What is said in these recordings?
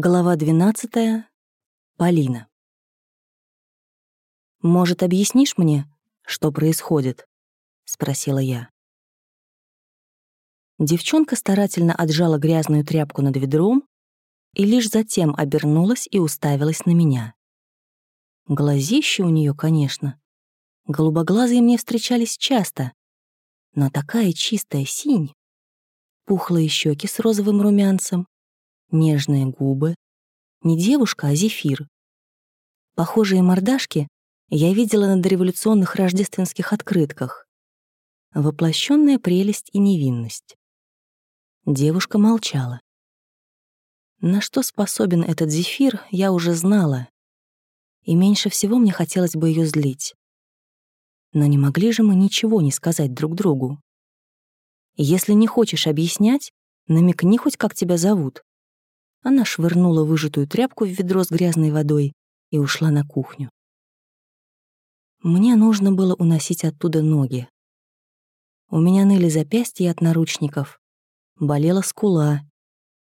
Глава 12. Полина. «Может, объяснишь мне, что происходит?» — спросила я. Девчонка старательно отжала грязную тряпку над ведром и лишь затем обернулась и уставилась на меня. Глазища у нее, конечно. Голубоглазые мне встречались часто, но такая чистая синь. Пухлые щеки с розовым румянцем, нежные губы. Не девушка, а зефир. Похожие мордашки я видела на дореволюционных рождественских открытках. Воплощенная прелесть и невинность. Девушка молчала. На что способен этот зефир, я уже знала. И меньше всего мне хотелось бы ее злить. Но не могли же мы ничего не сказать друг другу. Если не хочешь объяснять, намекни хоть, как тебя зовут. Она швырнула выжатую тряпку в ведро с грязной водой и ушла на кухню. Мне нужно было уносить оттуда ноги. У меня ныли запястья от наручников, болела скула.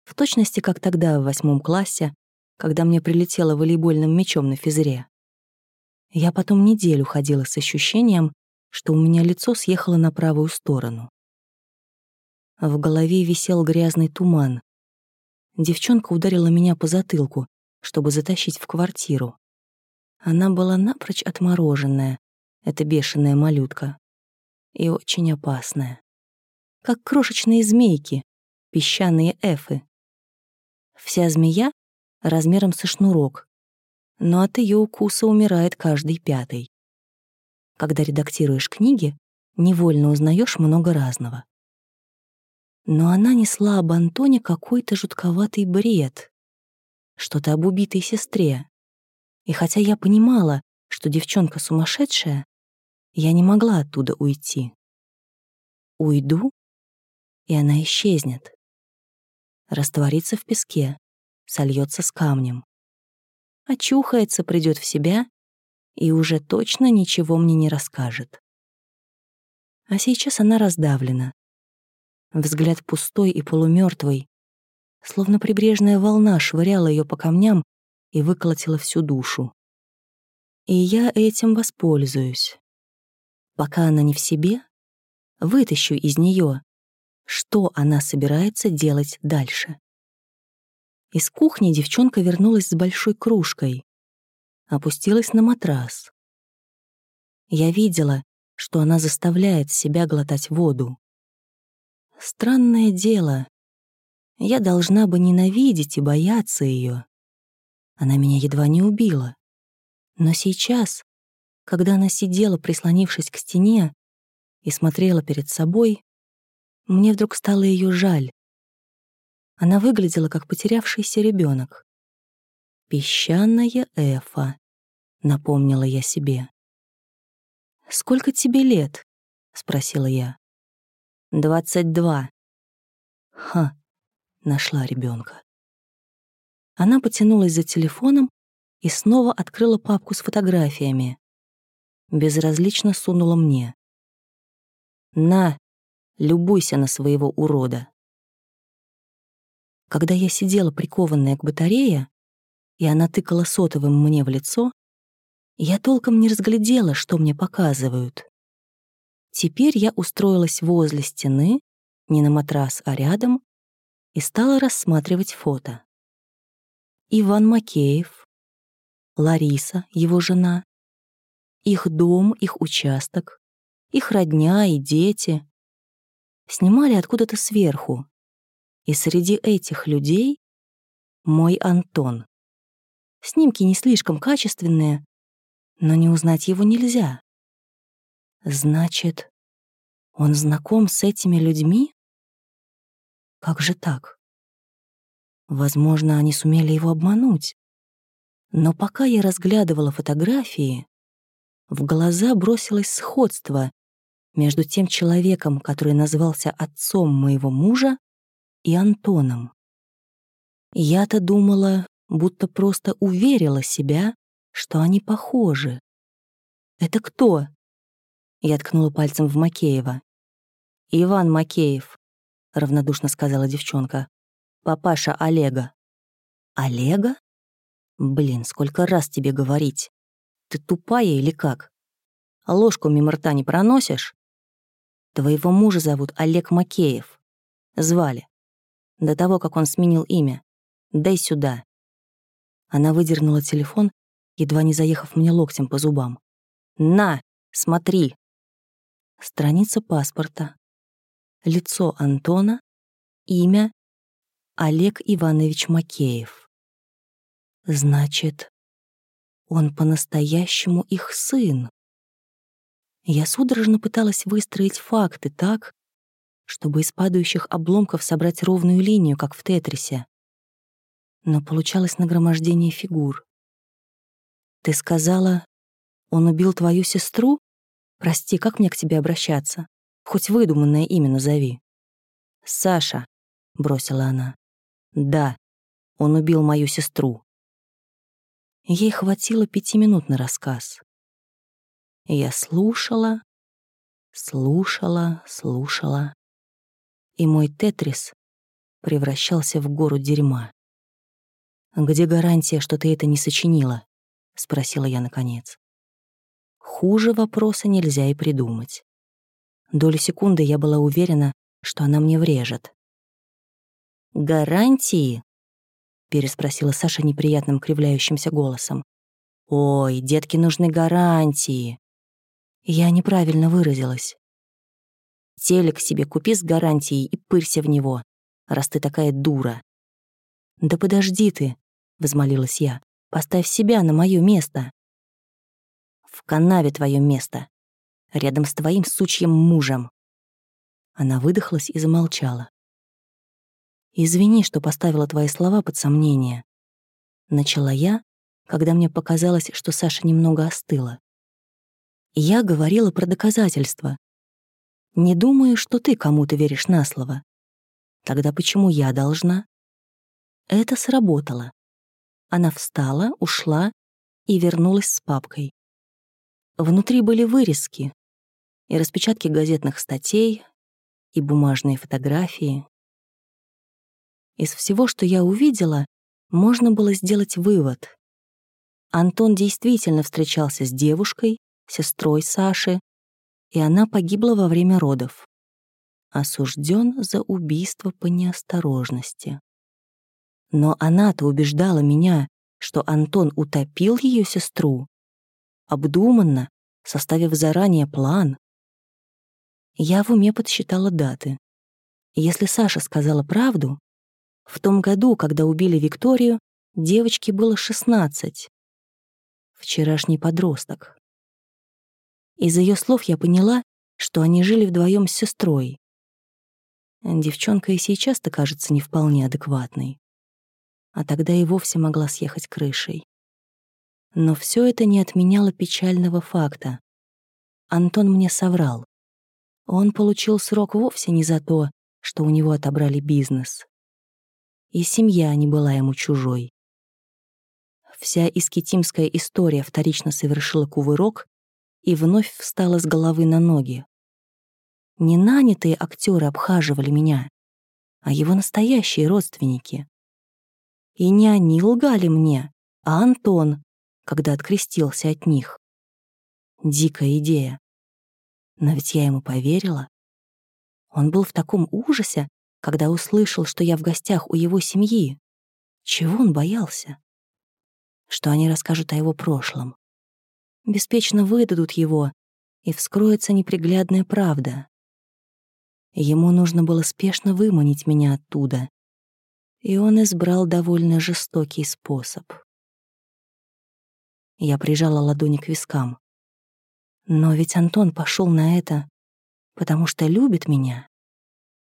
В точности, как тогда, в восьмом классе, когда мне прилетело волейбольным мячом на физре. Я потом неделю ходила с ощущением, что у меня лицо съехало на правую сторону. В голове висел грязный туман, Девчонка ударила меня по затылку, чтобы затащить в квартиру. Она была напрочь отмороженная, эта бешеная малютка, и очень опасная. Как крошечные змейки, песчаные эфы. Вся змея размером со шнурок, но от ее укуса умирает каждый пятый. Когда редактируешь книги, невольно узнаешь много разного но она несла об Антоне какой-то жутковатый бред. Что-то об убитой сестре. И хотя я понимала, что девчонка сумасшедшая, я не могла оттуда уйти. Уйду, и она исчезнет. Растворится в песке, сольется с камнем. Очухается, придет в себя и уже точно ничего мне не расскажет. А сейчас она раздавлена, взгляд пустой и полумертвый, словно прибрежная волна швыряла ее по камням и выколотила всю душу. И я этим воспользуюсь. Пока она не в себе, вытащу из нее, что она собирается делать дальше. Из кухни девчонка вернулась с большой кружкой, опустилась на матрас. Я видела, что она заставляет себя глотать воду. Странное дело. Я должна бы ненавидеть и бояться ее. Она меня едва не убила. Но сейчас, когда она сидела, прислонившись к стене, и смотрела перед собой, мне вдруг стало ее жаль. Она выглядела как потерявшийся ребенок. «Песчаная Эфа», — напомнила я себе. «Сколько тебе лет?» — спросила я. Двадцать два. Ха, нашла ребенка. Она потянулась за телефоном и снова открыла папку с фотографиями. Безразлично сунула мне. «На, любуйся на своего урода». Когда я сидела прикованная к батарее, и она тыкала сотовым мне в лицо, я толком не разглядела, что мне показывают. Теперь я устроилась возле стены, не на матрас, а рядом, и стала рассматривать фото. Иван Макеев, Лариса, его жена, их дом, их участок, их родня и дети. Снимали откуда-то сверху. И среди этих людей мой Антон. Снимки не слишком качественные, но не узнать его нельзя. Значит, он знаком с этими людьми? Как же так? Возможно, они сумели его обмануть. Но пока я разглядывала фотографии, в глаза бросилось сходство между тем человеком, который назвался отцом моего мужа, и Антоном. Я-то думала, будто просто уверила себя, что они похожи. «Это кто?» Я ткнула пальцем в Макеева. «Иван Макеев», — равнодушно сказала девчонка. «Папаша Олега». Олега? Блин, сколько раз тебе говорить? Ты тупая или как? Ложку мимо рта не проносишь? Твоего мужа зовут Олег Макеев. Звали. До того, как он сменил имя. Дай сюда. Она выдернула телефон, едва не заехав мне локтем по зубам. На, смотри. Страница паспорта. Лицо Антона. Имя Олег Иванович Макеев. Значит, он по-настоящему их сын. Я судорожно пыталась выстроить факты так, чтобы из падающих обломков собрать ровную линию, как в Тетрисе. Но получалось нагромождение фигур. «Ты сказала, он убил твою сестру? Прости, как мне к тебе обращаться? Хоть выдуманное имя назови». «Саша», — бросила она. «Да, он убил мою сестру». Ей хватило пяти минут на рассказ. Я слушала, слушала, слушала, и мой тетрис превращался в гору дерьма. «Где гарантия, что ты это не сочинила?» — спросила я наконец. Хуже вопроса нельзя и придумать. Доли секунды я была уверена, что она мне врежет. «Гарантии?» — переспросила Саша неприятным кривляющимся голосом. «Ой, детки нужны гарантии!» Я неправильно выразилась. Телек себе купи с гарантией и пырься в него, раз ты такая дура. «Да подожди ты», — возмолилась я, — «поставь себя на мое место». «В канаве твое место, рядом с твоим сучьим мужем». Она выдохлась и замолчала. «Извини, что поставила твои слова под сомнение». Начала я, когда мне показалось, что Саша немного остыла. Я говорила про доказательства. Не думаю, что ты кому-то веришь на слово. Тогда почему я должна? Это сработало. Она встала, ушла и вернулась с папкой. Внутри были вырезки и распечатки газетных статей, и бумажные фотографии. Из всего, что я увидела, можно было сделать вывод. Антон действительно встречался с девушкой, сестрой Саши, и она погибла во время родов. Осужден за убийство по неосторожности. Но она-то убеждала меня, что Антон утопил ее сестру. Обдуманно, составив заранее план. Я в уме подсчитала даты. Если Саша сказала правду, в том году, когда убили Викторию, девочке было 16. Вчерашний подросток. Из ее слов я поняла, что они жили вдвоем с сестрой. Девчонка и сейчас-то кажется не вполне адекватной. А тогда и вовсе могла съехать крышей. Но все это не отменяло печального факта. Антон мне соврал. Он получил срок вовсе не за то, что у него отобрали бизнес. И семья не была ему чужой. Вся искитимская история вторично совершила кувырок и вновь встала с головы на ноги. Не нанятые актеры обхаживали меня, а его настоящие родственники. И не они лгали мне, а Антон, когда открестился от них. Дикая идея. Но ведь я ему поверила. Он был в таком ужасе, когда услышал, что я в гостях у его семьи. Чего он боялся? Что они расскажут о его прошлом беспечно выдадут его, и вскроется неприглядная правда. Ему нужно было спешно выманить меня оттуда, и он избрал довольно жестокий способ. Я прижала ладони к вискам. Но ведь Антон пошел на это, потому что любит меня.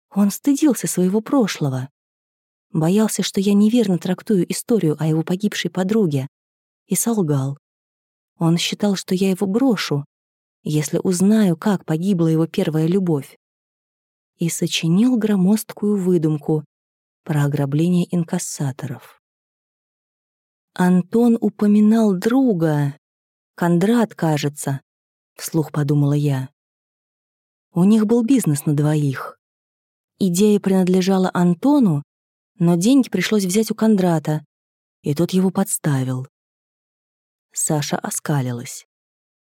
Он стыдился своего прошлого, боялся, что я неверно трактую историю о его погибшей подруге, и солгал. Он считал, что я его брошу, если узнаю, как погибла его первая любовь. И сочинил громоздкую выдумку про ограбление инкассаторов. Антон упоминал друга. Кондрат, кажется, вслух подумала я. У них был бизнес на двоих. Идея принадлежала Антону, но деньги пришлось взять у Кондрата, и тот его подставил. Саша оскалилась.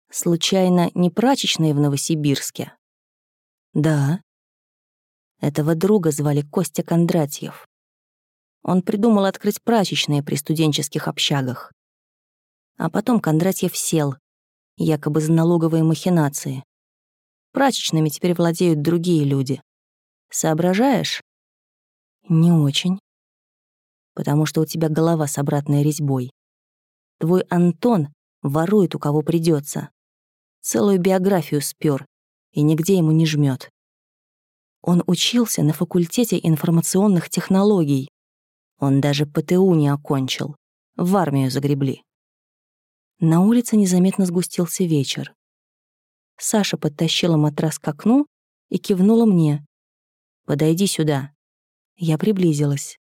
Случайно не прачечная в Новосибирске? Да. Этого друга звали Костя Кондратьев. Он придумал открыть прачечные при студенческих общагах. А потом Кондратьев сел, якобы за налоговые махинации. Прачечными теперь владеют другие люди. Соображаешь? Не очень. Потому что у тебя голова с обратной резьбой. Твой Антон ворует у кого придется. Целую биографию спер, и нигде ему не жмет. Он учился на факультете информационных технологий. Он даже ПТУ не окончил. В армию загребли. На улице незаметно сгустился вечер. Саша подтащила матрас к окну и кивнула мне. «Подойди сюда». Я приблизилась.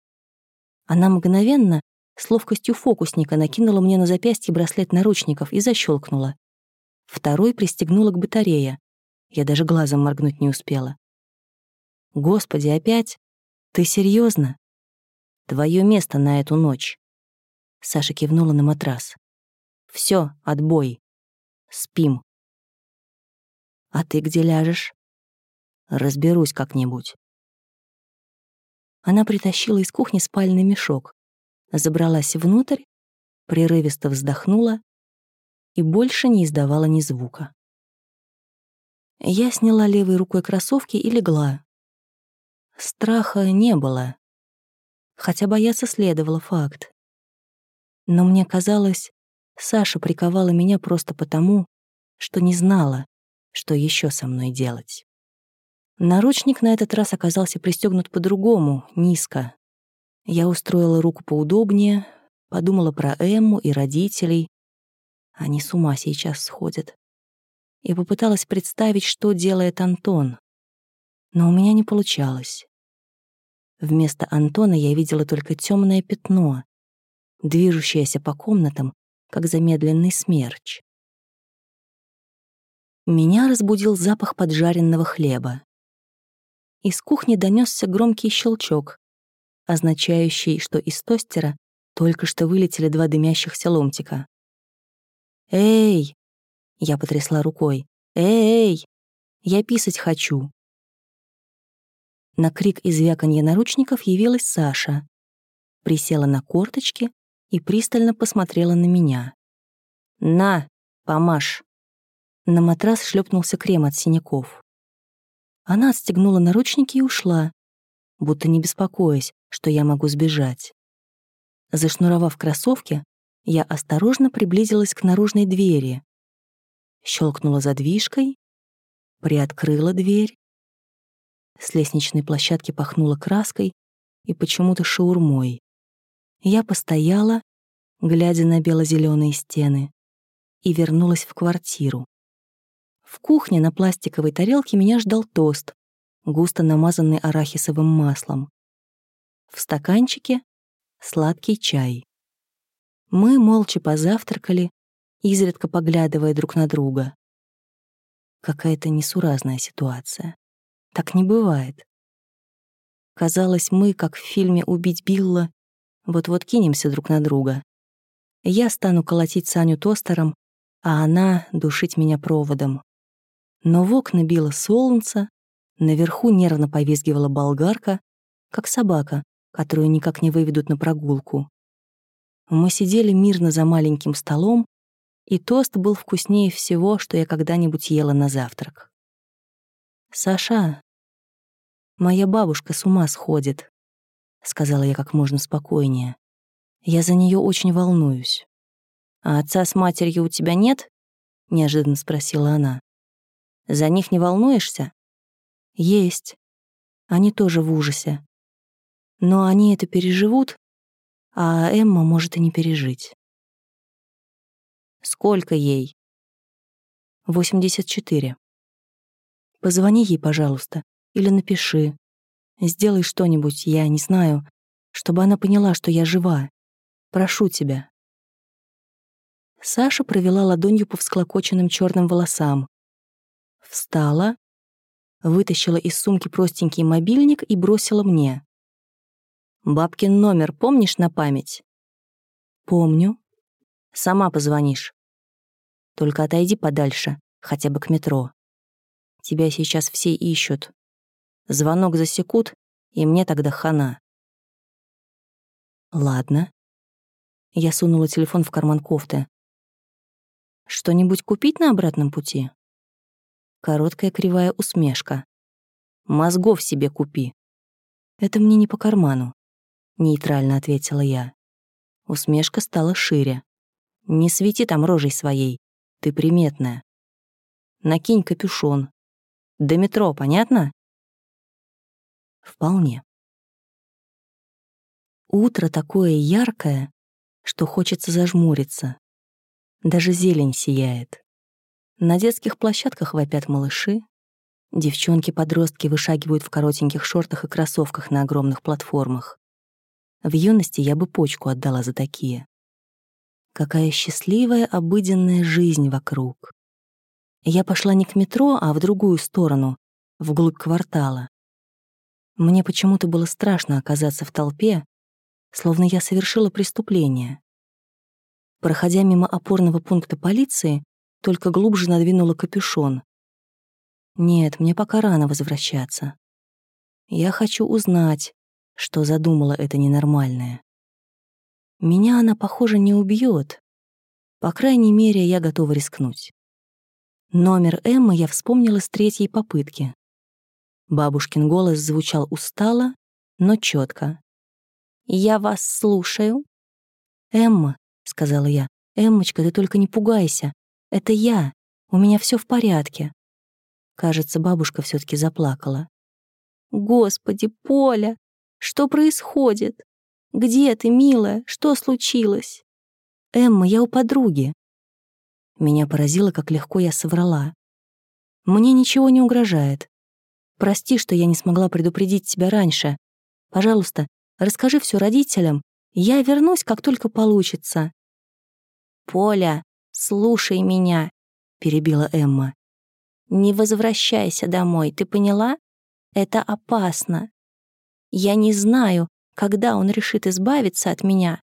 Она мгновенно, с ловкостью фокусника, накинула мне на запястье браслет наручников и защелкнула. Второй пристегнула к батарее. Я даже глазом моргнуть не успела. «Господи, опять? Ты серьезно? Твое место на эту ночь». Саша кивнула на матрас. Все, отбой. Спим. А ты где ляжешь? Разберусь как-нибудь. Она притащила из кухни спальный мешок, забралась внутрь, прерывисто вздохнула и больше не издавала ни звука. Я сняла левой рукой кроссовки и легла. Страха не было, хотя бояться следовало факт. Но мне казалось, Саша приковала меня просто потому, что не знала, что еще со мной делать. Наручник на этот раз оказался пристегнут по-другому, низко. Я устроила руку поудобнее, подумала про Эмму и родителей. Они с ума сейчас сходят. И попыталась представить, что делает Антон. Но у меня не получалось. Вместо Антона я видела только темное пятно, движущееся по комнатам, как замедленный смерч. Меня разбудил запах поджаренного хлеба. Из кухни донесся громкий щелчок, означающий, что из тостера только что вылетели два дымящихся ломтика. «Эй!» — я потрясла рукой. «Эй! Я писать хочу!» На крик и звяканье наручников явилась Саша. Присела на корточки и пристально посмотрела на меня. «На, помашь!» На матрас шлепнулся крем от синяков. Она отстегнула наручники и ушла, будто не беспокоясь, что я могу сбежать. Зашнуровав кроссовки, я осторожно приблизилась к наружной двери. Щелкнула задвижкой, приоткрыла дверь. С лестничной площадки пахнуло краской и почему-то шаурмой. Я постояла, глядя на бело-зеленые стены, и вернулась в квартиру. В кухне на пластиковой тарелке меня ждал тост, густо намазанный арахисовым маслом. В стаканчике — сладкий чай. Мы молча позавтракали, изредка поглядывая друг на друга. Какая-то несуразная ситуация. Так не бывает. Казалось, мы, как в фильме «Убить Билла», вот-вот кинемся друг на друга. Я стану колотить Саню тостером, а она — душить меня проводом. Но в окна било солнце, наверху нервно повизгивала болгарка, как собака, которую никак не выведут на прогулку. Мы сидели мирно за маленьким столом, и тост был вкуснее всего, что я когда-нибудь ела на завтрак. «Саша, моя бабушка с ума сходит», — сказала я как можно спокойнее. «Я за нее очень волнуюсь». «А отца с матерью у тебя нет?» — неожиданно спросила она. За них не волнуешься? Есть. Они тоже в ужасе. Но они это переживут, а Эмма может и не пережить. Сколько ей? 84. Позвони ей, пожалуйста, или напиши. Сделай что-нибудь, я не знаю, чтобы она поняла, что я жива. Прошу тебя. Саша провела ладонью по всклокоченным черным волосам, Встала, вытащила из сумки простенький мобильник и бросила мне. «Бабкин номер помнишь на память?» «Помню. Сама позвонишь. Только отойди подальше, хотя бы к метро. Тебя сейчас все ищут. Звонок засекут, и мне тогда хана». «Ладно». Я сунула телефон в карман кофты. «Что-нибудь купить на обратном пути?» Короткая кривая усмешка. «Мозгов себе купи». «Это мне не по карману», — нейтрально ответила я. Усмешка стала шире. «Не свети там рожей своей, ты приметная. Накинь капюшон. До метро, понятно?» «Вполне». Утро такое яркое, что хочется зажмуриться. Даже зелень сияет. На детских площадках вопят малыши. Девчонки-подростки вышагивают в коротеньких шортах и кроссовках на огромных платформах. В юности я бы почку отдала за такие. Какая счастливая обыденная жизнь вокруг. Я пошла не к метро, а в другую сторону, вглубь квартала. Мне почему-то было страшно оказаться в толпе, словно я совершила преступление. Проходя мимо опорного пункта полиции, только глубже надвинула капюшон. Нет, мне пока рано возвращаться. Я хочу узнать, что задумала это ненормальное. Меня она, похоже, не убьет. По крайней мере, я готова рискнуть. Номер Эммы я вспомнила с третьей попытки. Бабушкин голос звучал устало, но четко. «Я вас слушаю». «Эмма», — сказала я, — «Эммочка, ты только не пугайся. Это я. У меня все в порядке. Кажется, бабушка все таки заплакала. Господи, Поля, что происходит? Где ты, милая? Что случилось? Эмма, я у подруги. Меня поразило, как легко я соврала. Мне ничего не угрожает. Прости, что я не смогла предупредить тебя раньше. Пожалуйста, расскажи все родителям. Я вернусь, как только получится. Поля, «Слушай меня», — перебила Эмма. «Не возвращайся домой, ты поняла? Это опасно. Я не знаю, когда он решит избавиться от меня,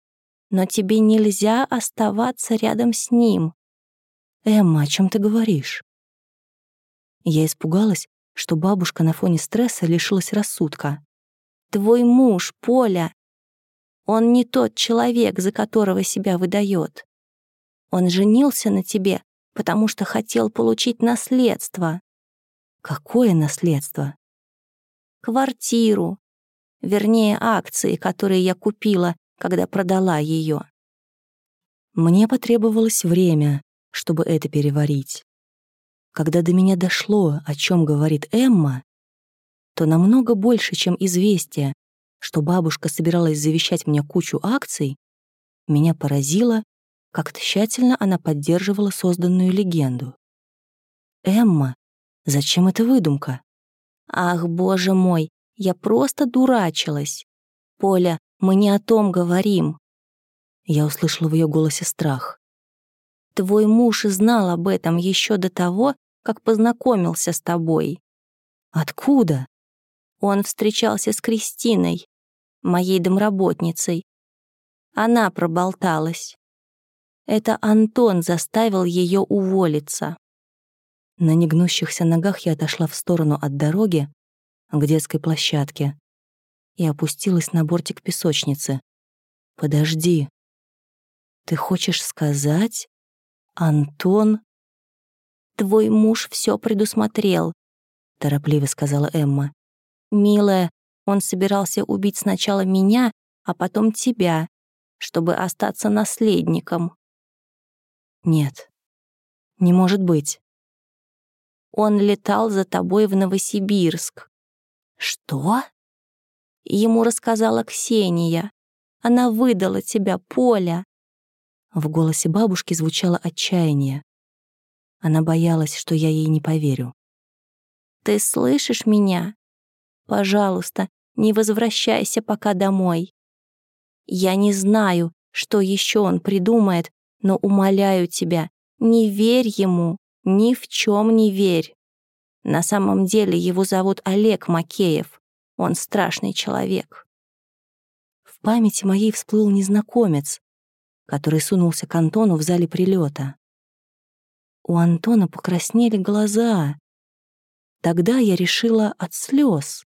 но тебе нельзя оставаться рядом с ним». «Эмма, о чем ты говоришь?» Я испугалась, что бабушка на фоне стресса лишилась рассудка. «Твой муж, Поля, он не тот человек, за которого себя выдает. Он женился на тебе, потому что хотел получить наследство. Какое наследство? Квартиру. Вернее, акции, которые я купила, когда продала ее. Мне потребовалось время, чтобы это переварить. Когда до меня дошло, о чем говорит Эмма, то намного больше, чем известие, что бабушка собиралась завещать мне кучу акций, меня поразило как тщательно она поддерживала созданную легенду. «Эмма, зачем эта выдумка?» «Ах, боже мой, я просто дурачилась. Поля, мы не о том говорим». Я услышала в ее голосе страх. «Твой муж знал об этом еще до того, как познакомился с тобой». «Откуда?» Он встречался с Кристиной, моей домработницей. Она проболталась. Это Антон заставил ее уволиться. На негнущихся ногах я отошла в сторону от дороги к детской площадке и опустилась на бортик песочницы. «Подожди. Ты хочешь сказать, Антон...» «Твой муж все предусмотрел», — торопливо сказала Эмма. «Милая, он собирался убить сначала меня, а потом тебя, чтобы остаться наследником. Нет, не может быть. Он летал за тобой в Новосибирск. Что? Ему рассказала Ксения. Она выдала тебя, Поля. В голосе бабушки звучало отчаяние. Она боялась, что я ей не поверю. «Ты слышишь меня? Пожалуйста, не возвращайся пока домой. Я не знаю, что еще он придумает, но умоляю тебя, не верь ему, ни в чем не верь. На самом деле его зовут Олег Макеев. Он страшный человек. В памяти моей всплыл незнакомец, который сунулся к Антону в зале прилета. У Антона покраснели глаза. Тогда я решила от слез.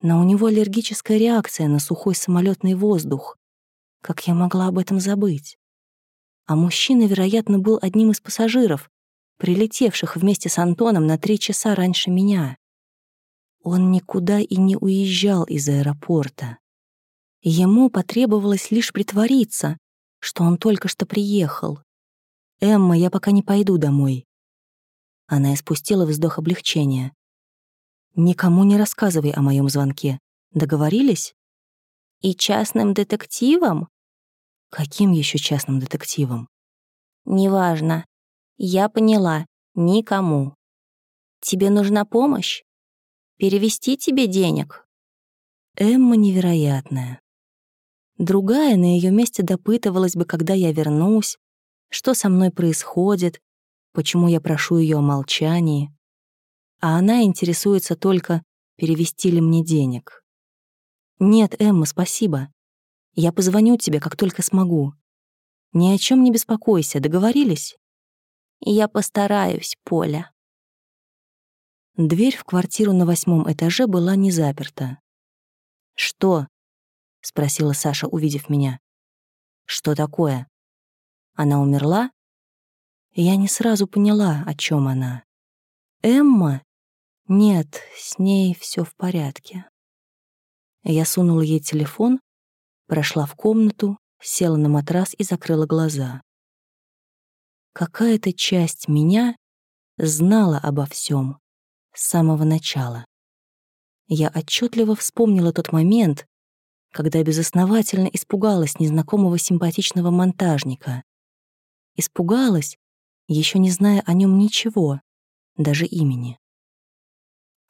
Но у него аллергическая реакция на сухой самолетный воздух. Как я могла об этом забыть? А мужчина, вероятно, был одним из пассажиров, прилетевших вместе с Антоном на три часа раньше меня. Он никуда и не уезжал из аэропорта. Ему потребовалось лишь притвориться, что он только что приехал. «Эмма, я пока не пойду домой». Она испустила вздох облегчения. «Никому не рассказывай о моем звонке. Договорились?» «И частным детективом?» «Каким еще частным детективом?» «Неважно. Я поняла. Никому. Тебе нужна помощь? Перевести тебе денег?» Эмма невероятная. Другая на ее месте допытывалась бы, когда я вернусь, что со мной происходит, почему я прошу ее о молчании. А она интересуется только, перевести ли мне денег. «Нет, Эмма, спасибо. Я позвоню тебе, как только смогу. Ни о чем не беспокойся, договорились?» «Я постараюсь, Поля». Дверь в квартиру на восьмом этаже была не заперта. «Что?» — спросила Саша, увидев меня. «Что такое? Она умерла?» Я не сразу поняла, о чем она. «Эмма?» «Нет, с ней все в порядке». Я сунула ей телефон, прошла в комнату, села на матрас и закрыла глаза. Какая-то часть меня знала обо всем с самого начала. Я отчетливо вспомнила тот момент, когда безосновательно испугалась незнакомого симпатичного монтажника. Испугалась, еще не зная о нем ничего, даже имени.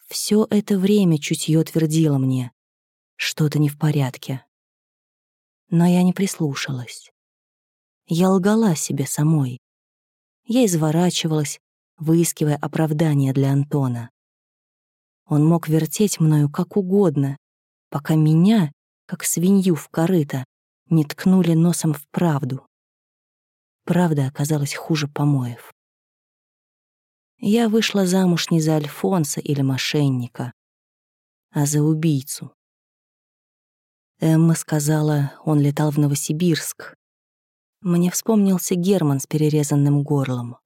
Все это время чутье твердило мне, что-то не в порядке. Но я не прислушалась. Я лгала себе самой. Я изворачивалась, выискивая оправдание для Антона. Он мог вертеть мною как угодно, пока меня, как свинью в корыто, не ткнули носом в правду. Правда оказалась хуже помоев. Я вышла замуж не за Альфонса или мошенника, а за убийцу. Эмма сказала, он летал в Новосибирск. Мне вспомнился Герман с перерезанным горлом.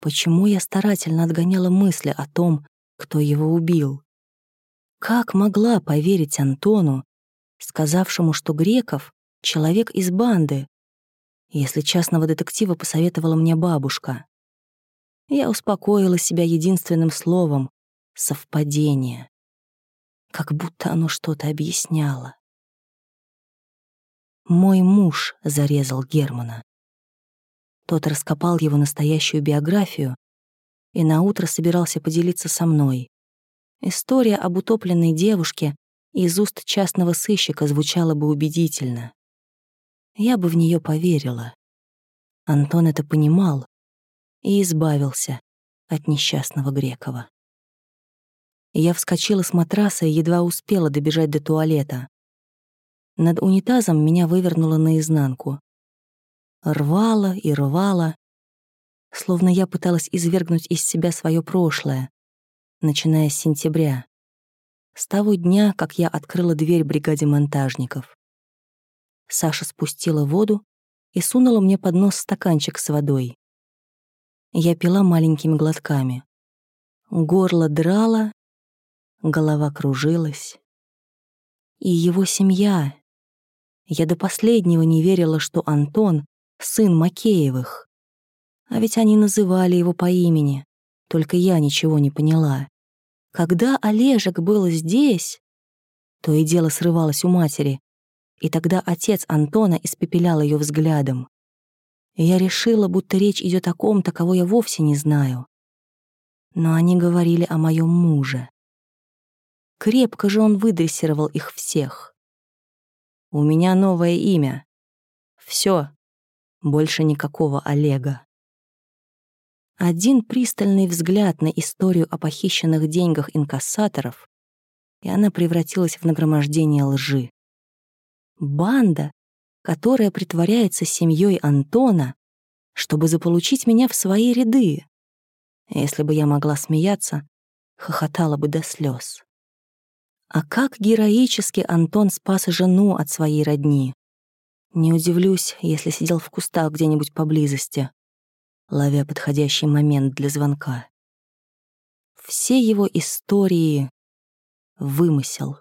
Почему я старательно отгоняла мысли о том, кто его убил. Как могла поверить Антону, сказавшему, что Греков — человек из банды, если частного детектива посоветовала мне бабушка? Я успокоила себя единственным словом — совпадение. Как будто оно что-то объясняло. Мой муж зарезал Германа. Тот раскопал его настоящую биографию и наутро собирался поделиться со мной. История об утопленной девушке из уст частного сыщика звучала бы убедительно. Я бы в нее поверила. Антон это понимал и избавился от несчастного Грекова. Я вскочила с матраса и едва успела добежать до туалета. Над унитазом меня вывернуло наизнанку. Рвало и рвало, словно я пыталась извергнуть из себя свое прошлое, начиная с сентября, с того дня, как я открыла дверь бригаде монтажников. Саша спустила воду и сунула мне под нос стаканчик с водой. Я пила маленькими глотками. Горло драло, голова кружилась. И его семья. Я до последнего не верила, что Антон — сын Макеевых. А ведь они называли его по имени. Только я ничего не поняла. Когда Олежек был здесь, то и дело срывалось у матери, и тогда отец Антона испепелял ее взглядом. Я решила, будто речь идет о ком-то, кого я вовсе не знаю. Но они говорили о моем муже. Крепко же он выдрессировал их всех. У меня новое имя. Все, больше никакого Олега. Один пристальный взгляд на историю о похищенных деньгах инкассаторов, и она превратилась в нагромождение лжи. Банда, которая притворяется семьей Антона, чтобы заполучить меня в свои ряды. Если бы я могла смеяться, хохотала бы до слез. А как героически Антон спас жену от своей родни. Не удивлюсь, если сидел в кустах где-нибудь поблизости, ловя подходящий момент для звонка. Все его истории — вымысел.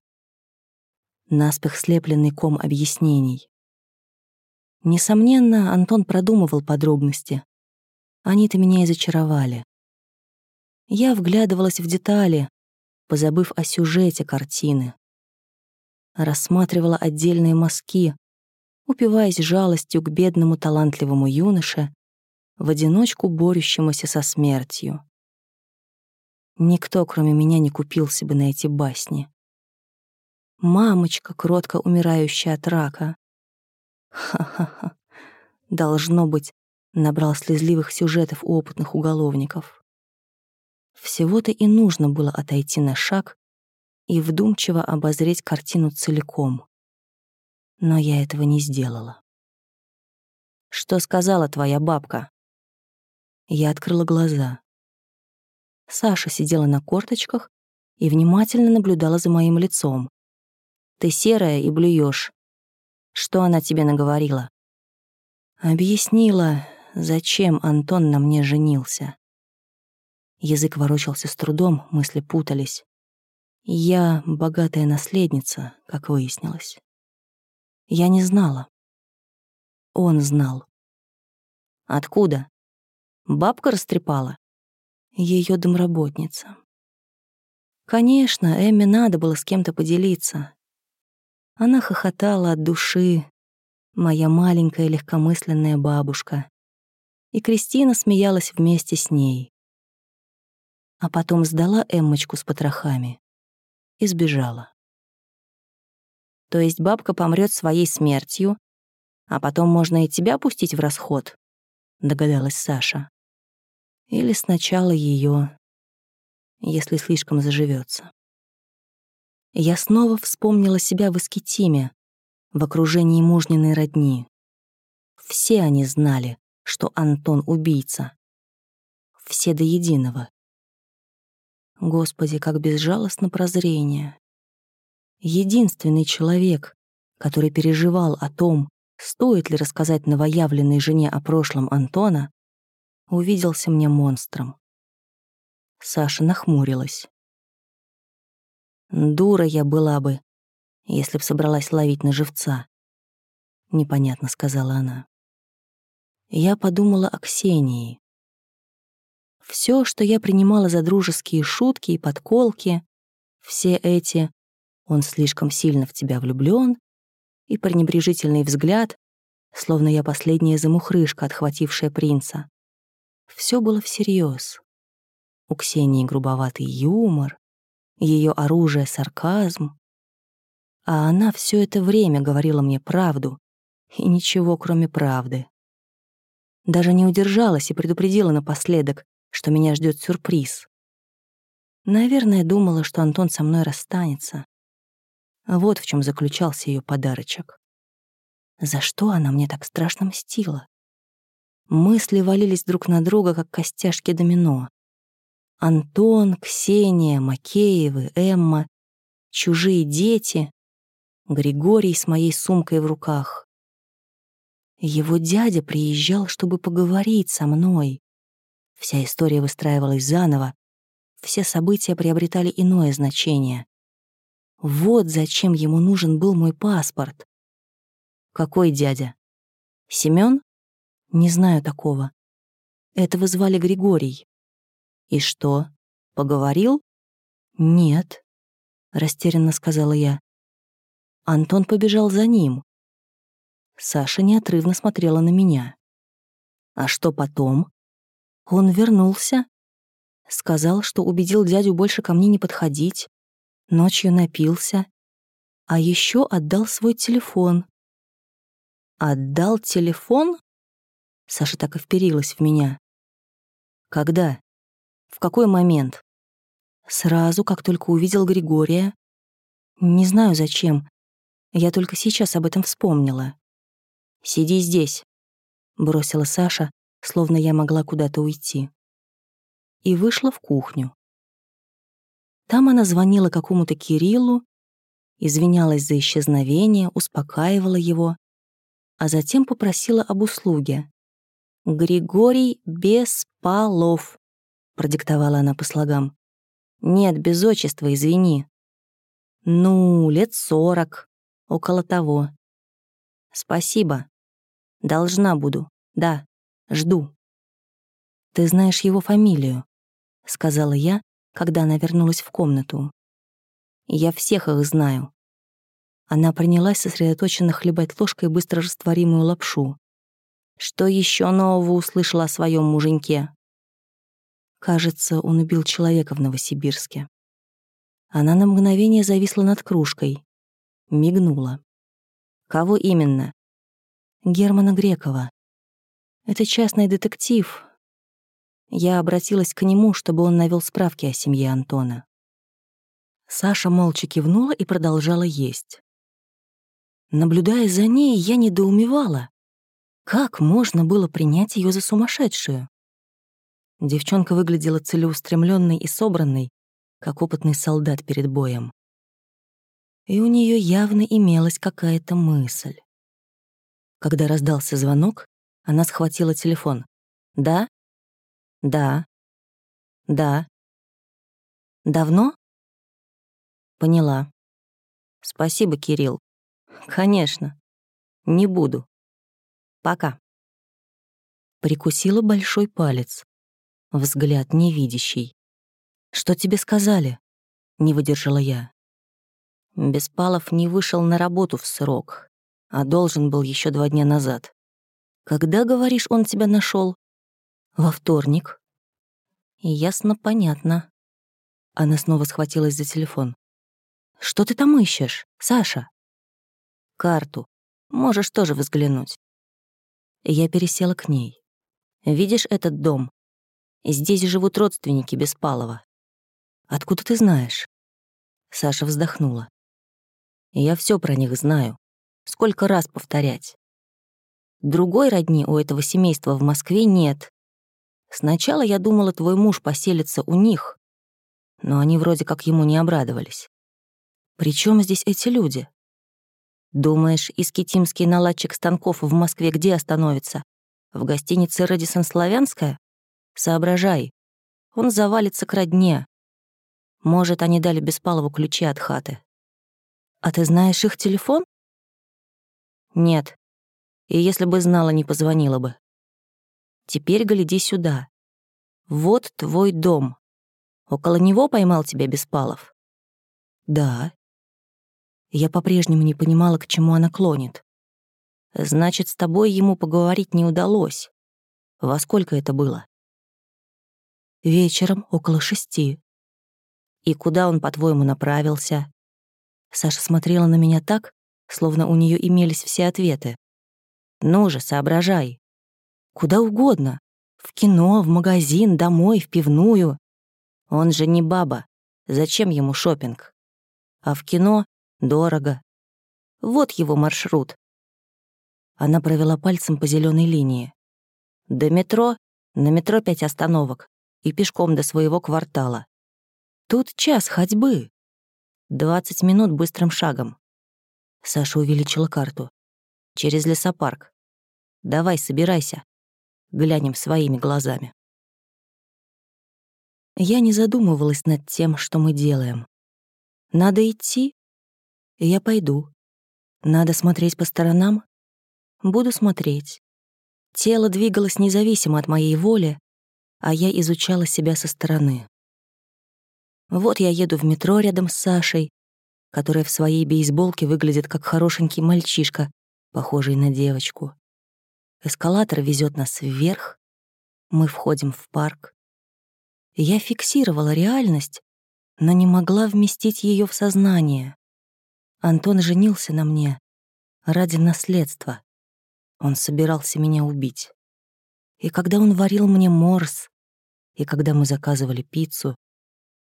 Наспех слепленный ком объяснений. Несомненно, Антон продумывал подробности. Они-то меня и зачаровали. Я вглядывалась в детали, позабыв о сюжете картины. Рассматривала отдельные мазки, упиваясь жалостью к бедному талантливому юноше, в одиночку борющемуся со смертью. Никто, кроме меня, не купился бы на эти басни. Мамочка, кротко умирающая от рака. Ха-ха-ха. Должно быть, набрал слезливых сюжетов у опытных уголовников. Всего-то и нужно было отойти на шаг и вдумчиво обозреть картину целиком. Но я этого не сделала. «Что сказала твоя бабка?» Я открыла глаза. Саша сидела на корточках и внимательно наблюдала за моим лицом. «Ты серая и блюешь. Что она тебе наговорила?» Объяснила, зачем Антон на мне женился. Язык ворочался с трудом, мысли путались. Я богатая наследница, как выяснилось. Я не знала. Он знал. Откуда? Бабка растрепала? ее домработница. Конечно, Эмме надо было с кем-то поделиться. Она хохотала от души, моя маленькая легкомысленная бабушка. И Кристина смеялась вместе с ней. А потом сдала Эммочку с потрохами и сбежала. То есть бабка помрет своей смертью, а потом можно и тебя пустить в расход, догадалась Саша. Или сначала ее, если слишком заживется. Я снова вспомнила себя в Искитиме, в окружении мужниной родни. Все они знали, что Антон — убийца. Все до единого. Господи, как безжалостно прозрение. Единственный человек, который переживал о том, стоит ли рассказать новоявленной жене о прошлом Антона, увиделся мне монстром. Саша нахмурилась. Дура я была бы, если б собралась ловить на живца. Непонятно, сказала она. Я подумала о Ксении. Все, что я принимала за дружеские шутки и подколки, все эти «он слишком сильно в тебя влюблен» и пренебрежительный взгляд, словно я последняя замухрышка, отхватившая принца, все было всерьез. У Ксении грубоватый юмор, ее оружие — сарказм. А она все это время говорила мне правду, и ничего, кроме правды. Даже не удержалась и предупредила напоследок, что меня ждет сюрприз. Наверное, думала, что Антон со мной расстанется. Вот в чем заключался ее подарочек. За что она мне так страшно мстила? Мысли валились друг на друга, как костяшки домино. Антон, Ксения, Макеевы, Эмма, чужие дети, Григорий с моей сумкой в руках. Его дядя приезжал, чтобы поговорить со мной. Вся история выстраивалась заново, все события приобретали иное значение. Вот зачем ему нужен был мой паспорт. Какой дядя? Семён? Не знаю такого. Этого звали Григорий. И что, поговорил? Нет, растерянно сказала я. Антон побежал за ним. Саша неотрывно смотрела на меня. А что потом? Он вернулся. Сказал, что убедил дядю больше ко мне не подходить. Ночью напился. А еще отдал свой телефон. Отдал телефон? Саша так и вперилась в меня. Когда? В какой момент? Сразу, как только увидел Григория. Не знаю зачем. Я только сейчас об этом вспомнила. «Сиди здесь», — бросила Саша, словно я могла куда-то уйти. И вышла в кухню. Там она звонила какому-то Кириллу, извинялась за исчезновение, успокаивала его, а затем попросила об услуге. «Григорий Беспалов», — продиктовала она по слогам. «Нет, без отчества, извини». «Ну, лет сорок, около того». «Спасибо. Должна буду. Да, жду». «Ты знаешь его фамилию», — сказала я, когда она вернулась в комнату. «Я всех их знаю». Она принялась сосредоточенно хлебать ложкой быстро растворимую лапшу. Что еще нового услышала о своем муженьке? Кажется, он убил человека в Новосибирске. Она на мгновение зависла над кружкой. Мигнула. Кого именно? Германа Грекова. Это частный детектив. Я обратилась к нему, чтобы он навел справки о семье Антона. Саша молча кивнула и продолжала есть. Наблюдая за ней, я недоумевала. Как можно было принять ее за сумасшедшую? Девчонка выглядела целеустремленной и собранной, как опытный солдат перед боем. И у нее явно имелась какая-то мысль. Когда раздался звонок, она схватила телефон. «Да? Да. Да. Давно?» «Поняла. Спасибо, Кирилл. Конечно. Не буду. Пока. Прикусила большой палец. Взгляд невидящий. «Что тебе сказали?» — не выдержала я. Беспалов не вышел на работу в срок, а должен был еще два дня назад. Когда, говоришь, он тебя нашел? Во вторник. Ясно, понятно. Она снова схватилась за телефон. Что ты там ищешь, Саша? Карту. Можешь тоже взглянуть. Я пересела к ней. «Видишь этот дом? Здесь живут родственники Беспалова. Откуда ты знаешь?» Саша вздохнула. «Я все про них знаю. Сколько раз повторять? Другой родни у этого семейства в Москве нет. Сначала я думала, твой муж поселится у них, но они вроде как ему не обрадовались. Причем здесь эти люди? Думаешь, искитимский наладчик станков в Москве где остановится? В гостинице «Рэдисон Славянская»? Соображай. Он завалится к родне. Может, они дали Беспалову ключи от хаты. А ты знаешь их телефон? Нет. И если бы знала, не позвонила бы. Теперь гляди сюда. Вот твой дом. Около него поймал тебя Беспалов? Да. Я по-прежнему не понимала, к чему она клонит. Значит, с тобой ему поговорить не удалось. Во сколько это было? Вечером, около шести. И куда он, по-твоему, направился? Саша смотрела на меня так, словно у нее имелись все ответы. Ну же, соображай. Куда угодно. В кино, в магазин, домой, в пивную. Он же не баба. Зачем ему шопинг? А в кино Дорого. Вот его маршрут. Она провела пальцем по зеленой линии. До метро, на метро пять остановок и пешком до своего квартала. Тут час ходьбы. Двадцать минут быстрым шагом. Саша увеличила карту. Через лесопарк. Давай, собирайся. Глянем своими глазами. Я не задумывалась над тем, что мы делаем. Надо идти, я пойду. Надо смотреть по сторонам? Буду смотреть. Тело двигалось независимо от моей воли, а я изучала себя со стороны. Вот я еду в метро рядом с Сашей, которая в своей бейсболке выглядит как хорошенький мальчишка, похожий на девочку. Эскалатор везет нас вверх, мы входим в парк. Я фиксировала реальность, но не могла вместить ее в сознание. Антон женился на мне ради наследства. Он собирался меня убить. И когда он варил мне морс, и когда мы заказывали пиццу,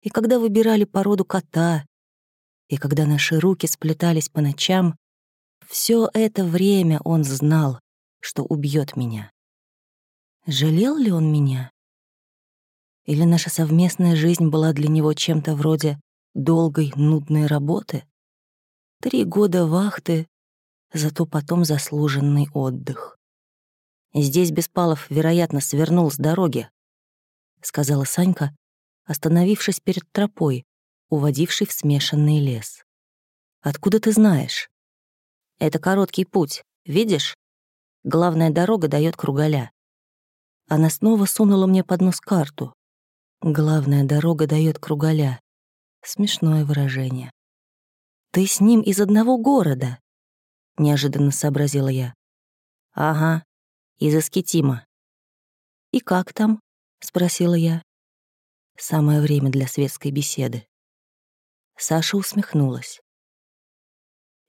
и когда выбирали породу кота, и когда наши руки сплетались по ночам, все это время он знал, что убьет меня. Жалел ли он меня? Или наша совместная жизнь была для него чем-то вроде долгой, нудной работы? Три года вахты, зато потом заслуженный отдых. Здесь Беспалов, вероятно, свернул с дороги, сказала Санька, остановившись перед тропой, уводившей в смешанный лес. Откуда ты знаешь? Это короткий путь, видишь? Главная дорога дает кругаля. Она снова сунула мне под нос карту. Главная дорога дает кругаля. Смешное выражение. Ты с ним из одного города, неожиданно сообразила я. Ага, из Аскетима. И как там? спросила я. Самое время для светской беседы. Саша усмехнулась.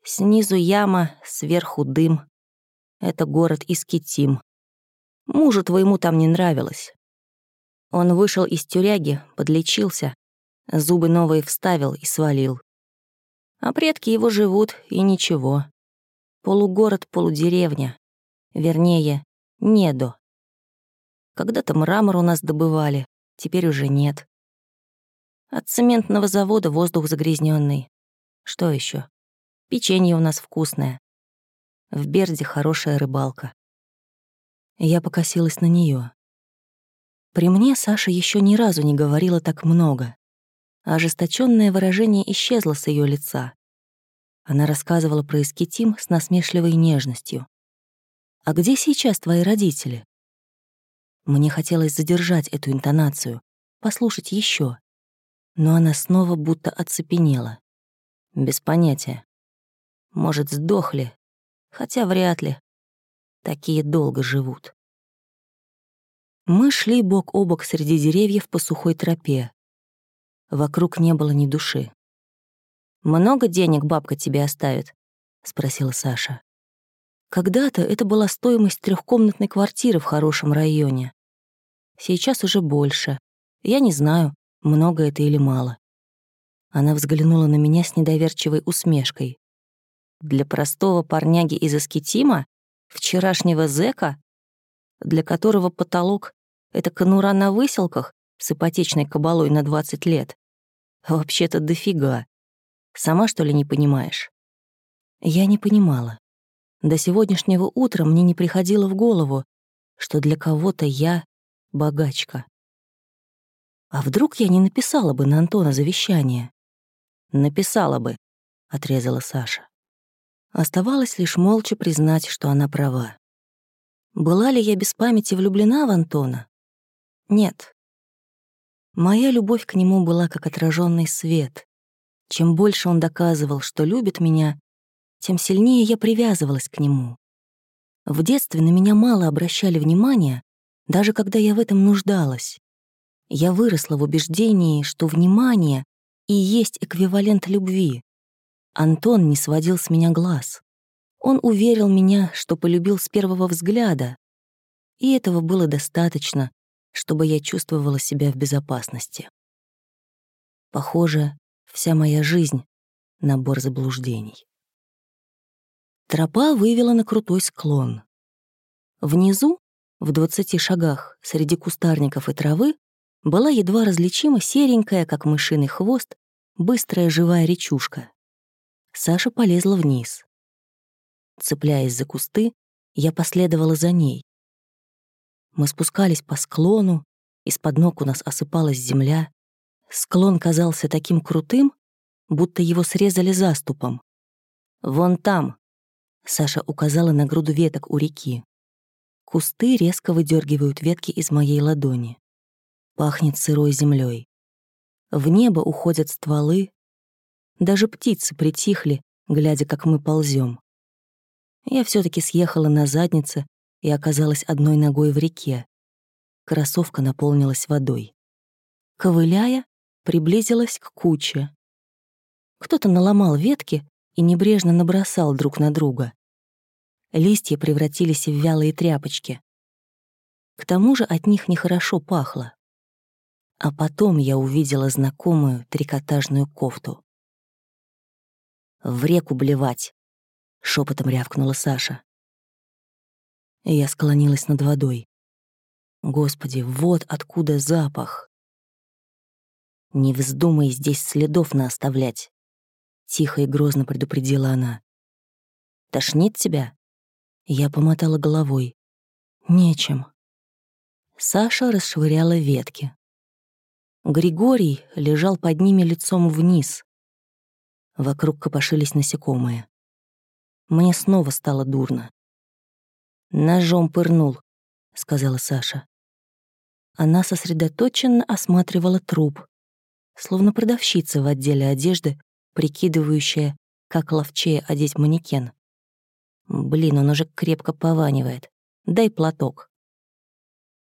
Снизу яма, сверху дым. Это город Искитим. Мужу твоему там не нравилось. Он вышел из тюряги, подлечился, зубы новые вставил и свалил. А предки его живут, и ничего. Полугород, полудеревня. Вернее, недо. Когда-то мрамор у нас добывали, теперь уже нет. От цементного завода воздух загрязненный. Что еще? Печенье у нас вкусное. В Берде хорошая рыбалка. Я покосилась на нее. При мне Саша еще ни разу не говорила так много. ожесточенное выражение исчезло с ее лица. Она рассказывала про эскетим с насмешливой нежностью. «А где сейчас твои родители?» Мне хотелось задержать эту интонацию, послушать еще, но она снова будто оцепенела. Без понятия. Может, сдохли, хотя вряд ли. Такие долго живут. Мы шли бок о бок среди деревьев по сухой тропе. Вокруг не было ни души. «Много денег бабка тебе оставит?» — спросила Саша. Когда-то это была стоимость трехкомнатной квартиры в хорошем районе. Сейчас уже больше. Я не знаю, много это или мало. Она взглянула на меня с недоверчивой усмешкой. Для простого парняги из Аскетима, вчерашнего зэка, для которого потолок — это конура на выселках с ипотечной кабалой на 20 лет. Вообще-то дофига. Сама, что ли, не понимаешь? Я не понимала. До сегодняшнего утра мне не приходило в голову, что для кого-то я богачка. А вдруг я не написала бы на Антона завещание? Написала бы, отрезала Саша. Оставалось лишь молча признать, что она права. Была ли я без памяти влюблена в Антона? Нет. Моя любовь к нему была как отраженный свет. Чем больше он доказывал, что любит меня, тем сильнее я привязывалась к нему. В детстве на меня мало обращали внимания, даже когда я в этом нуждалась. Я выросла в убеждении, что внимание и есть эквивалент любви. Антон не сводил с меня глаз. Он уверил меня, что полюбил с первого взгляда, и этого было достаточно, чтобы я чувствовала себя в безопасности. Похоже, вся моя жизнь — набор заблуждений. Тропа вывела на крутой склон. Внизу, в двадцати шагах, среди кустарников и травы, была едва различима серенькая, как мышиный хвост, быстрая живая речушка. Саша полезла вниз. Цепляясь за кусты, я последовала за ней. Мы спускались по склону, из-под ног у нас осыпалась земля. Склон казался таким крутым, будто его срезали заступом. «Вон там», — Саша указала на груду веток у реки. Кусты резко выдергивают ветки из моей ладони. Пахнет сырой землей. В небо уходят стволы, даже птицы притихли, глядя, как мы ползем. Я все таки съехала на заднице и оказалась одной ногой в реке. Кроссовка наполнилась водой. Ковыляя, приблизилась к куче. Кто-то наломал ветки и небрежно набросал друг на друга. Листья превратились в вялые тряпочки. К тому же от них нехорошо пахло. А потом я увидела знакомую трикотажную кофту. «В реку блевать!» — шепотом рявкнула Саша. Я склонилась над водой. Господи, вот откуда запах. «Не вздумай здесь следов наоставлять», — тихо и грозно предупредила она. «Тошнит тебя?» Я помотала головой. «Нечем». Саша расшвыряла ветки. Григорий лежал под ними лицом вниз. Вокруг копошились насекомые. Мне снова стало дурно. «Ножом пырнул», — сказала Саша. Она сосредоточенно осматривала труп, словно продавщица в отделе одежды, прикидывающая, как ловчее одеть манекен. Блин, он уже крепко пованивает. Дай платок.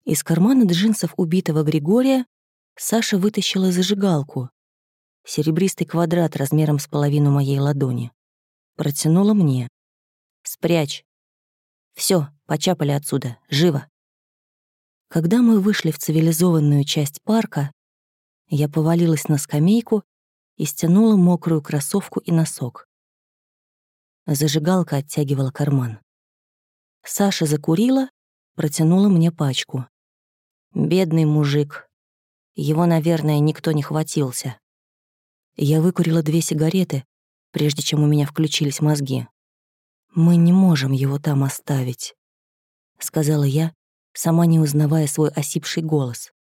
Из кармана джинсов убитого Григория Саша вытащила зажигалку. Серебристый квадрат размером с половину моей ладони. Протянула мне. «Спрячь. Все, почапали отсюда. Живо!» Когда мы вышли в цивилизованную часть парка, я повалилась на скамейку и стянула мокрую кроссовку и носок. Зажигалка оттягивала карман. Саша закурила, протянула мне пачку. Бедный мужик. Его, наверное, никто не хватился. Я выкурила две сигареты, прежде чем у меня включились мозги. «Мы не можем его там оставить», — сказала я, сама не узнавая свой осипший голос.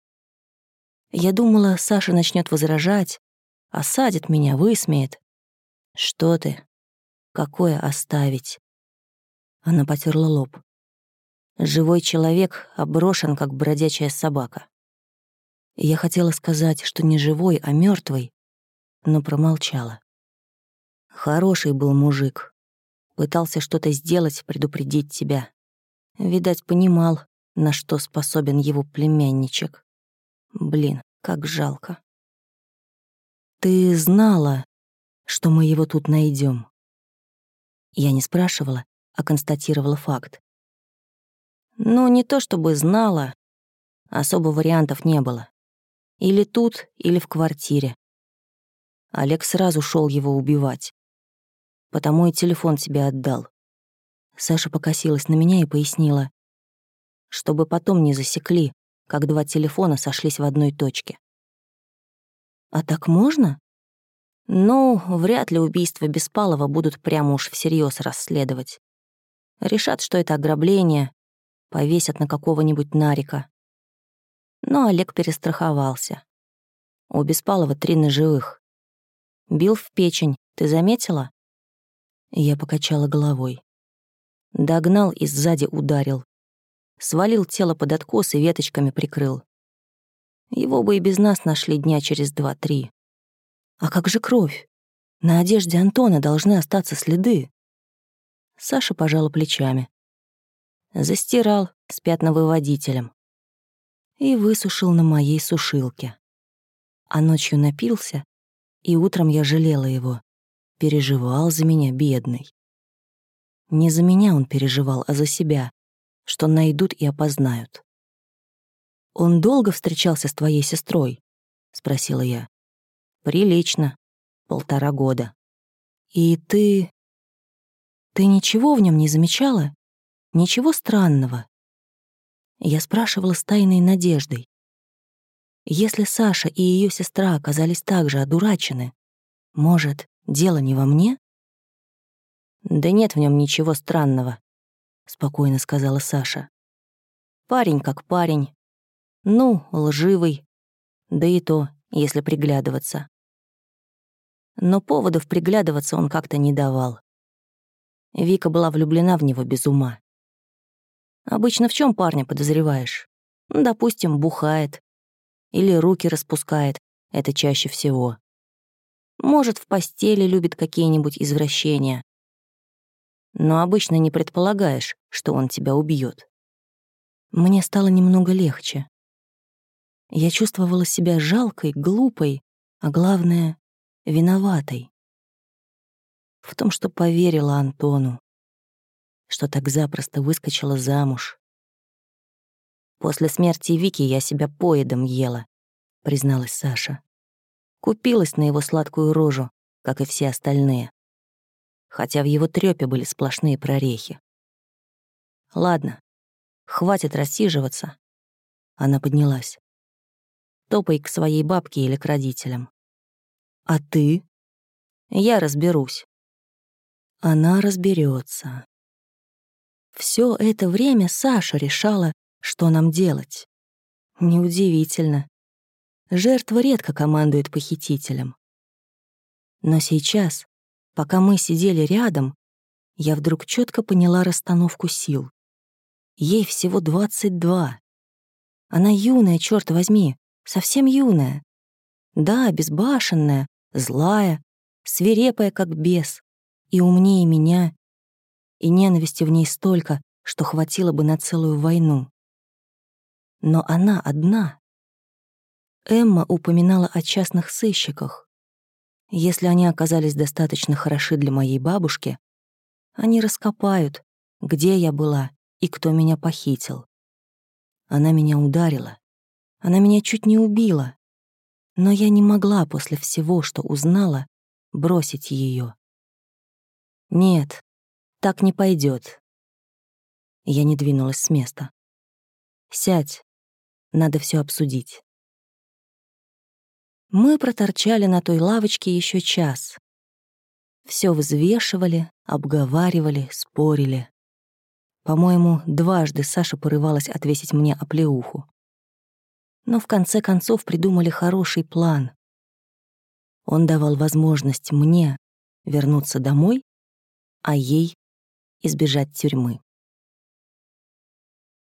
Я думала, Саша начнет возражать, осадит меня, высмеет. «Что ты? Какое оставить?» Она потерла лоб. Живой человек оброшен, как бродячая собака. Я хотела сказать, что не живой, а мертвый, но промолчала. Хороший был мужик. Пытался что-то сделать, предупредить тебя. Видать, понимал, на что способен его племянничек. Блин, как жалко. Ты знала, что мы его тут найдем. Я не спрашивала, а констатировала факт. Ну, не то чтобы знала, особо вариантов не было. Или тут, или в квартире. Олег сразу шел его убивать. Потому и телефон тебе отдал. Саша покосилась на меня и пояснила, чтобы потом не засекли, как два телефона сошлись в одной точке. «А так можно?» «Ну, вряд ли убийство Беспалова будут прямо уж всерьез расследовать. Решат, что это ограбление, повесят на какого-нибудь нарика. Но Олег перестраховался. У Беспалова три ножевых. Бил в печень, ты заметила? Я покачала головой. Догнал и сзади ударил. Свалил тело под откос и веточками прикрыл. Его бы и без нас нашли дня через два-три. А как же кровь? На одежде Антона должны остаться следы. Саша пожала плечами. Застирал с пятновыводителем. И высушил на моей сушилке. А ночью напился, и утром я жалела его. Переживал за меня, бедный. Не за меня он переживал, а за себя, что найдут и опознают. «Он долго встречался с твоей сестрой?» — спросила я. «Прилично. Полтора года». «И ты... ты ничего в нем не замечала? Ничего странного?» Я спрашивала с тайной надеждой. Если Саша и ее сестра оказались так же одурачены, может, дело не во мне? Да нет в нем ничего странного, спокойно сказала Саша. Парень как парень. Ну, лживый. Да и то, если приглядываться. Но поводов приглядываться он как-то не давал. Вика была влюблена в него без ума. Обычно в чем парня подозреваешь? Ну, допустим, бухает. Или руки распускает. Это чаще всего. Может, в постели любит какие-нибудь извращения. Но обычно не предполагаешь, что он тебя убьет. Мне стало немного легче. Я чувствовала себя жалкой, глупой, а главное — виноватой. В том, что поверила Антону, что так запросто выскочила замуж. «После смерти Вики я себя поедом ела», — призналась Саша. Купилась на его сладкую рожу, как и все остальные. Хотя в его трёпе были сплошные прорехи. Ладно, Хватит рассиживаться. Она поднялась. Топай к своей бабке или к родителям. А ты? Я разберусь. Она разберется. Все это время Саша решала, что нам делать. Неудивительно. Жертва редко командует похитителем. Но сейчас, пока мы сидели рядом, я вдруг четко поняла расстановку сил. Ей всего 22. Она юная, черт возьми, совсем юная. Да, безбашенная, злая, свирепая, как бес, и умнее меня, и ненависти в ней столько, что хватило бы на целую войну. Но она одна. Эмма упоминала о частных сыщиках. Если они оказались достаточно хороши для моей бабушки, они раскопают, где я была и кто меня похитил. Она меня ударила. Она меня чуть не убила. Но я не могла после всего, что узнала, бросить ее. Нет, так не пойдет. Я не двинулась с места. Сядь, надо все обсудить. Мы проторчали на той лавочке еще час. Все взвешивали, обговаривали, спорили. По-моему, дважды Саша порывалась отвесить мне оплеуху. Но в конце концов придумали хороший план. Он давал возможность мне вернуться домой, а ей избежать тюрьмы.